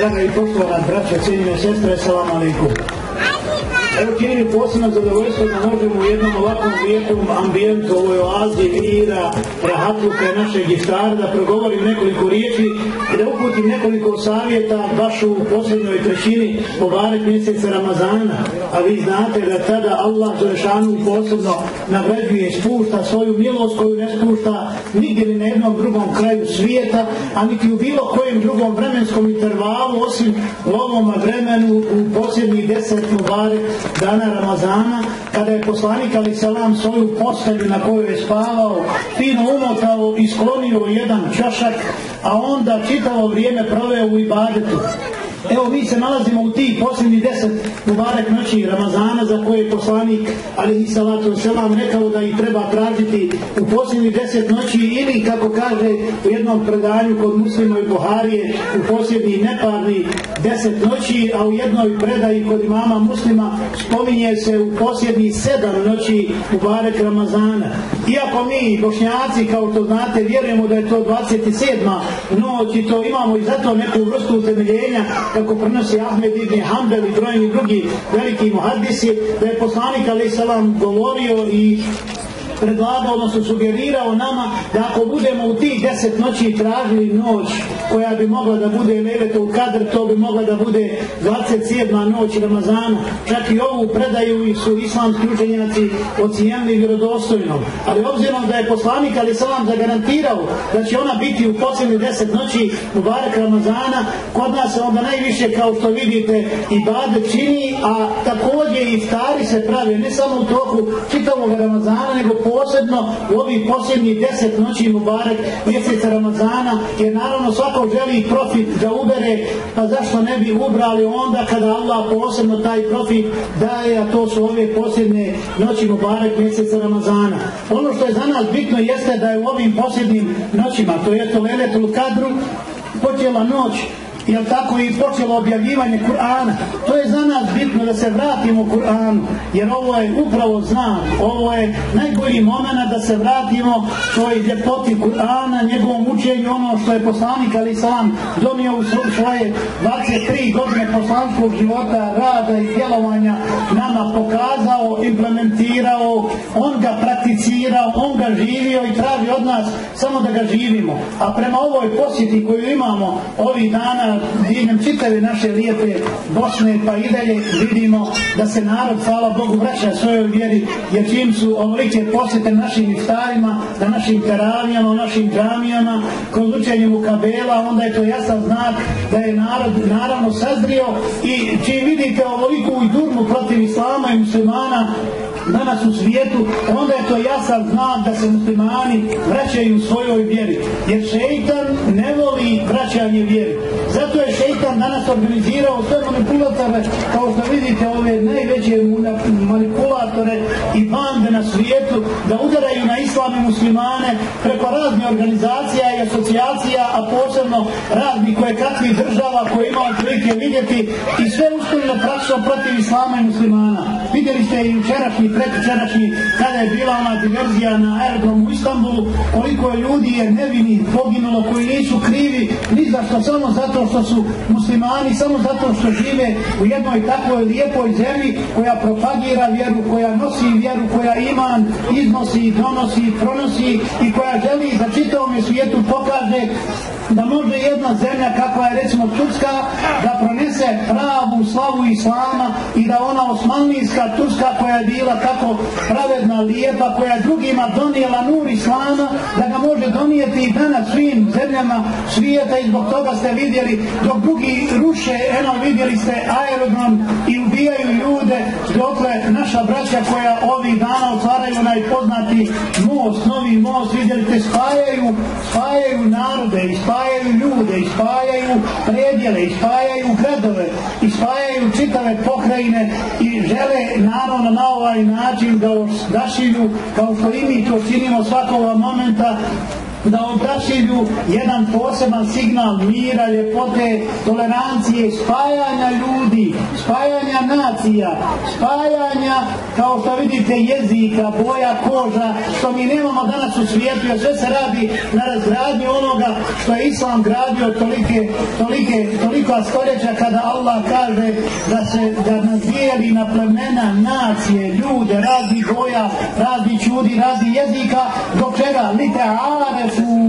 Draga i poštovana braća, cijenine sestre, salam alaikum. Evo čini posebno zadovoljstvo da možemo u jednom ovakvom lijepom ambijentu, ovoj oazi mira, rahatluka našeg iftara, da progovorim nekoliko riječi i da uputim nekoliko savjeta baš u posljednjoj trećini pobarek mjeseca Ramazana. A vi znate da tada Allah Đelešanu posebno nagrađuje i spušta svoju milost koju ne spušta nigdje ni na jednom drugom kraju svijeta, a niti u bilo kojem drugom vremenskom intervalu osim u vremenu u posljednjih deset mubarek dana Ramazana, kada je poslanik Ali Salam svoju postelju na kojoj je spavao, fino umotao i sklonio jedan čošak, a onda čitavo vrijeme proveo u ibadetu. Evo mi se nalazimo u tih posljednjih deset Mubarek noći Ramazana za koje je poslanik ali i salatu selam rekao da ih treba tražiti u posljednjih deset noći ili kako kaže u jednom predanju kod muslima i Buharije u posljednjih neparni deset noći, a u jednoj predaji kod imama muslima spominje se u posljednjih sedam noći Mubarek Ramazana. Iako mi bošnjaci kao što znate vjerujemo da je to 27. noć i to imamo i zato neku vrstu utemeljenja kako prenosi Ahmed ibn Hanbel i brojni drugi veliki muhadisi, da je poslanik alaih salam govorio i predlagao, odnosno sugerirao nama da ako budemo u tih deset noći tražili noć koja bi mogla da bude Leletul Kadr, to bi mogla da bude 27. noć Ramazana. Čak i ovu predaju su islamski učenjaci ocijenili vjerodostojno. Ali obzirom da je poslanik ali sam zagarantirao da će ona biti u posljednjih deset noći u barek Ramazana, kod nas se onda najviše kao što vidite i bade čini, a također i stari se prave ne samo u toku čitavog Ramazana, nego posebno u ovih posljednjih deset noći Mubarek mjeseca Ramazana, jer naravno svako želi profit da ubere, pa zašto ne bi ubrali onda kada Allah posebno taj profit daje, a to su ove posljednje noći Mubarek mjeseca Ramazana. Ono što je za nas bitno jeste da je u ovim posljednjim noćima, to je to Leletul Kadru, počela noć jel tako i počelo objavljivanje Kur'ana. To je za nas bitno da se vratimo Kur'anu, jer ovo je upravo znak, ovo je najbolji moment da se vratimo toj ljepoti Kur'ana, njegovom učenju, ono što je poslanik Ali Salam donio u svoje 23 godine poslanskog života, rada i djelovanja nama pokazao, implementirao, on ga prakticirao, on ga živio i traži od nas samo da ga živimo. A prema ovoj posjeti koju imamo ovih dana diljem čitave naše lijepe Bosne pa i dalje vidimo da se narod, hvala Bogu, vraća svojoj vjeri jer čim su ovolike posjete našim iftarima, na našim teravijama, našim džamijama, kroz učenje kabela, onda je to jasan znak da je narod naravno sazrio i čim vidite ovoliku i durmu protiv islama i muslimana danas u svijetu, onda je to jasan znak da se muslimani vraćaju svojoj vjeri. Jer šeitan ne voli vraćanje vjeri. Zato je šeitan danas organizirao sve manipulatore, kao što vidite ove najveće manipulatore i bande na svijetu, da udaraju na islam i muslimane preko raznih organizacija asocijacija, a posebno raznih koje kakvih država koje imaju prilike vidjeti i sve uspjeno prakso protiv islama i muslimana. Vidjeli ste i učerašnji prekjučerašnji kada je bila ona diverzija na aerodromu u Istanbulu, koliko je ljudi je nevini poginulo koji nisu krivi ni za što, samo zato što su muslimani, samo zato što žive u jednoj takvoj lijepoj zemlji koja propagira vjeru, koja nosi vjeru, koja iman iznosi, donosi, pronosi i koja želi da čitavom svijetu pouca gente. Da može jedna zemlja kakva je recimo Turska da pronese pravu slavu Islama i da ona osmanlijska Turska koja je bila tako pravedna, lijepa, koja je drugima donijela nur Islama, da ga može donijeti i danas svim zemljama svijeta i zbog toga ste vidjeli dok drugi ruše, eno vidjeli ste aerodrom i ubijaju ljude, dokle naša braća koja ovih dana otvaraju najpoznati most, novi most, vidjeli ste, spajaju, spajaju narode i spajaju ljude i spajaju predjele i spajaju gradove i spajaju čitave pokrajine i žele naravno na ovaj način da dašilju kao što i mi to činimo svakoga momenta da obrašilju jedan poseban signal mira, ljepote, tolerancije, spajanja ljudi, spajanja nacija, spajanja, kao što vidite, jezika, boja, koža, što mi nemamo danas u svijetu, jer sve se radi na razgradnji onoga što je Islam gradio tolike, tolike, toliko stoljeća kada Allah kaže da se da nas dijeli na plemena, nacije, ljude, razni boja, razni čudi, razni jezika, čega? Lite arefu,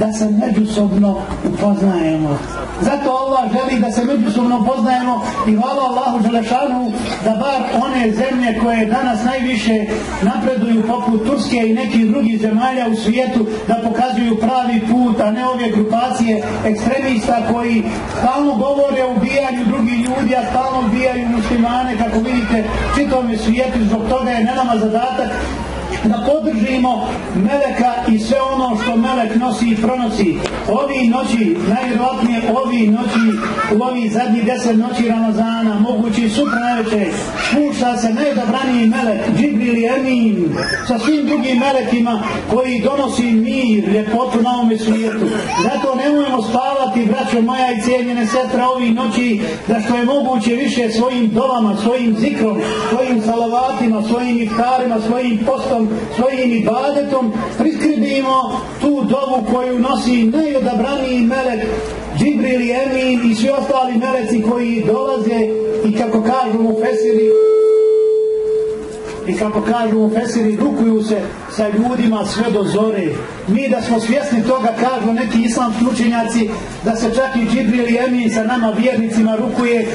da se međusobno upoznajemo. Zato Allah želi da se međusobno poznajemo i hvala Allahu Želešanu da bar one zemlje koje danas najviše napreduju poput Turske i nekih drugih zemalja u svijetu da pokazuju pravi put, a ne ove grupacije ekstremista koji stalno govore o ubijanju drugih ljudi, a stalno ubijaju muslimane, kako vidite, čitavom svijetu, zbog toga je na nama zadatak da podržimo Meleka i sve ono što Melek nosi i pronosi. Ovi noći, najvjerojatnije ovi noći, u ovih zadnjih deset noći Ramazana, mogući sutra najveće, spušta se najdobraniji Melek, Džibril i Emin, sa svim drugim Melekima koji donosi mir, ljepotu na ovome svijetu. Zato nemojmo spavati, braćo moja i cijenjene setra, ovih noći, da što je moguće više svojim dovama, svojim zikrom, svojim salavatima, svojim iftarima, svojim postom, svojim ibadetom priskribimo tu dovu koju nosi najodabraniji melek Džibril i Emin i svi ostali meleci koji dolaze i kako kažu mu Fesiri i kako kažu u Fesiri rukuju se sa ljudima sve do zore. Mi da smo svjesni toga, kažu neki islamski učenjaci, da se čak i Džibril i Emin sa nama vjernicima rukuje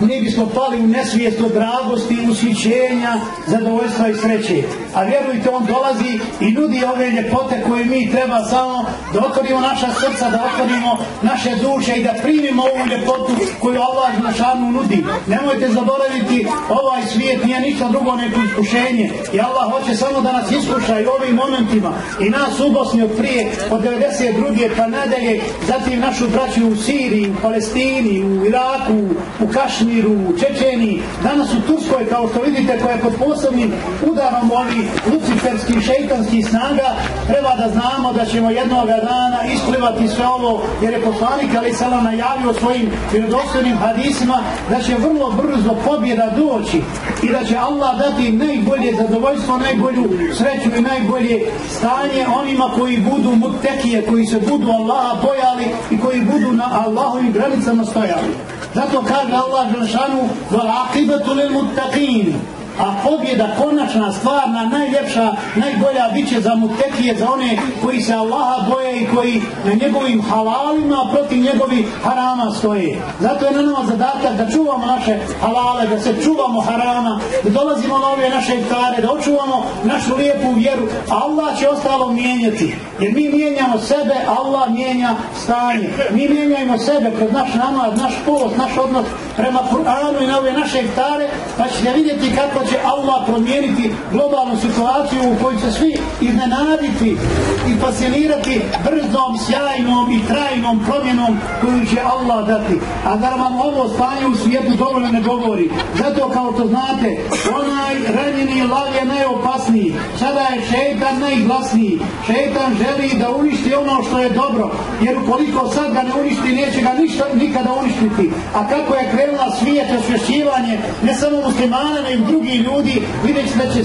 mi bismo pali u nesvijest od dragosti, ushićenja, zadovoljstva i sreće. A vjerujte, on dolazi i nudi ove ljepote koje mi treba samo da otvorimo naša srca, da otvorimo naše duše i da primimo ovu ljepotu koju Allah našanu nudi. Nemojte zaboraviti, ovaj svijet nije ništa drugo nego iskušenje. I Allah hoće samo da nas iskuša i ovim momentima. I nas u Bosni od prije, od 92. pa nadalje, zatim našu braću u Siriji, u Palestini, u Iraku, u Kašmi, u Čečeni, danas u Turskoj, kao što vidite, koja je pod posebnim udarom ovih luciferskih šeitanskih snaga, treba da znamo da ćemo jednoga dana isplivati sve ovo, jer je poslanik Ali Sala najavio svojim vjerodostojnim hadisima da će vrlo brzo pobjeda doći i da će Allah dati najbolje zadovoljstvo, najbolju sreću i najbolje stanje onima koji budu mutekije, koji se budu Allaha bojali i koji budu na Allahovim granicama stojali. Zato kaže Allah Želšanu وَالْعَقِبَةُ لِلْمُتَّقِينَ a pobjeda konačna, stvarna, najljepša, najbolja bit će za mutekije, za one koji se Allaha boje i koji na njegovim halalima, protiv njegovih harama stoje. Zato je na nama zadatak da čuvamo naše halale, da se čuvamo harama, da dolazimo na ove naše iftare, da očuvamo našu lijepu vjeru, Allah će ostalo mijenjati. Jer mi mijenjamo sebe, Allah mijenja stanje. Mi mijenjamo sebe kroz naš namaz, naš post, naš odnos prema Kur'anu i na ove naše iftare, pa ćete vidjeti kako će Allah promijeniti globalnu situaciju u kojoj će svi iznenaditi i fascinirati brzom, sjajnom i trajnom promjenom koju će Allah dati. A da vam ovo stanje u svijetu dovoljno ne govori. Zato kao što znate, onaj ranjeni lav je najopasniji. Sada je šeitan najglasniji. Šeitan želi da uništi ono što je dobro. Jer ukoliko sad ga ne uništi, neće ga ništa, nikada uništiti. A kako je krenula svijet osvješćivanje, ne samo muslimana, nego drugi ljudi vidjet da će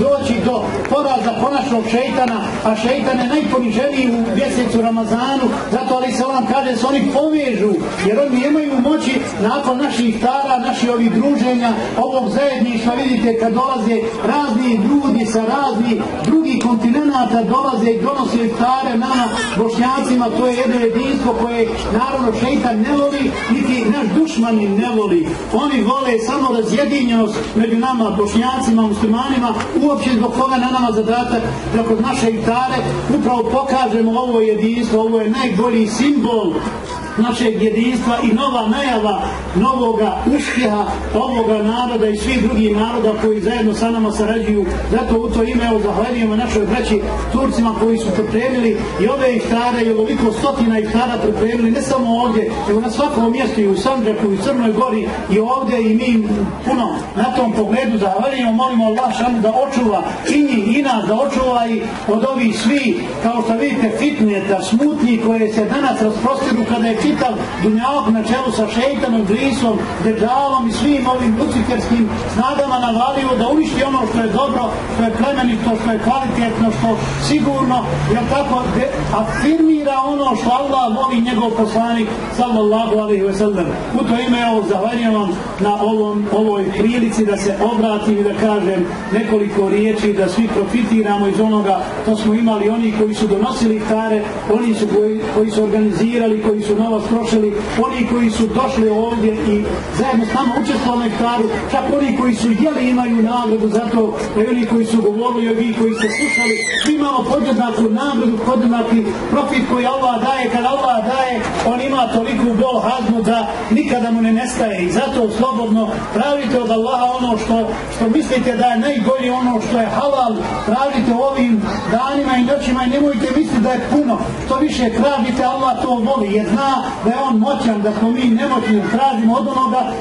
doći do poraza konačnog šeitana, a šeitan je najponiženiji u mjesecu Ramazanu, zato ali se vam kaže se oni povežu, jer oni nemaju moći nakon naših tara, naših ovih druženja, ovog zajedništva, vidite kad dolaze razni ljudi sa raznih drugih kontinenta dolaze i donose tare nama, bošnjacima, to je jedno jedinstvo koje naravno šeitan ne voli, niti naš dušmani ne voli. Oni vole samo razjedinjenost među nama, bošnjacima, muslimanima, uopće zbog toga na nama zadatak da kod naše iftare upravo pokažemo ovo jedinstvo, ovo je najbolji symbol našeg jedinstva i nova najava novoga uspjeha ovoga naroda i svih drugih naroda koji zajedno sa nama sarađuju. Zato u to ime zahvaljujemo našoj braći Turcima koji su pripremili i ove iftare i ovoliko stotina iftara pripremili ne samo ovdje, nego na svakom mjestu i u Sandžaku i u Crnoj Gori i ovdje i mi puno na tom pogledu zahvaljujemo, molimo Allah da očuva i njih i nas, da očuva i od ovih svi, kao što vidite, fitneta, smutnji koje se danas rasprostiru kada je čitav dunjavog na čelu sa šeitanom, grisom, deđalom i svim ovim luciferskim snagama navalio da uništi ono što je dobro, što je plemenito, što je kvalitetno, što sigurno, jer tako afirmira ono što Allah voli njegov poslanik sallallahu alaihi ve sellem. U to ime ovo zahvaljujem vam na ovom, ovoj prilici da se obratim i da kažem nekoliko riječi da svi profitiramo iz onoga to smo imali oni koji su donosili tare, oni su koji, koji su organizirali, koji su trošili, oni koji su došli ovdje i zajedno s nama učestvovali na iftaru, čak oni koji su jeli imaju nagradu za to, i oni koji su govorili o vi koji ste slušali, svi imamo podjednaku nagradu, podjednaki profit koji Allah daje, kad Allah daje, on ima toliku bol da nikada mu ne nestaje. I zato slobodno pravite od Allaha ono što, što mislite da je najbolje ono što je halal, tražite ovim danima i noćima i nemojte misliti da je puno. To više tražite, Allah to voli jer zna da je on moćan, da smo mi nemoćni, tražimo od onoga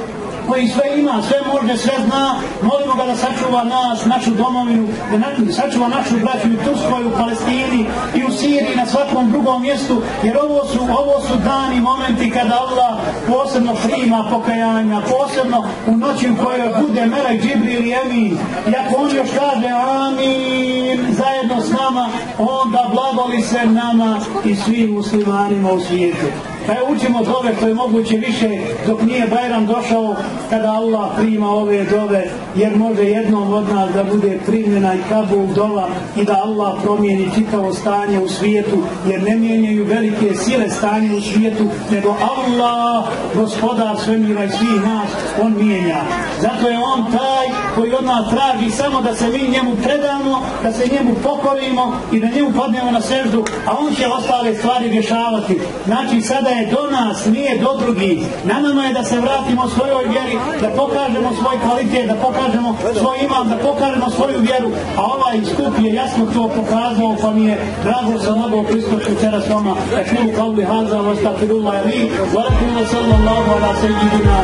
koji sve ima, sve može, sve zna, molimo ga da sačuva nas, našu domovinu, da sačuva našu braću u Turskoj, u Palestini i u Siriji, na svakom drugom mjestu, jer ovo su, ovo su dani momenti kada Allah posebno prima pokajanja, posebno u noći u kojoj bude Melek Džibril i Emin. I ako on još kaže Amin zajedno s nama, onda blagoli se nama i svim muslimanima u svijetu. Pa je učimo dove što je moguće više dok nije Bajram došao kada Allah prima ove dove jer može jednom od nas da bude primljena i Kabul dova i da Allah promijeni čitavo stanje u svijetu jer ne mijenjaju velike sile stanje u svijetu nego Allah gospodar svemira i svih nas on mijenja. Zato je on taj koji od nas traži samo da se mi njemu predamo, da se njemu pokorimo i da njemu padnemo na seždu, a on će ostale stvari rješavati. Znači sada je do nas, nije do drugih. Na nama je da se vratimo svojoj vjeri, da pokažemo svoj kvalitet, da pokažemo svoj imam, da pokažemo svoju vjeru, a ovaj skup je jasno to pokazao, pa mi je drago se mogao priskočiti večeras s vama. Ekulu kavli haza, li, wa sallallahu ala sejidina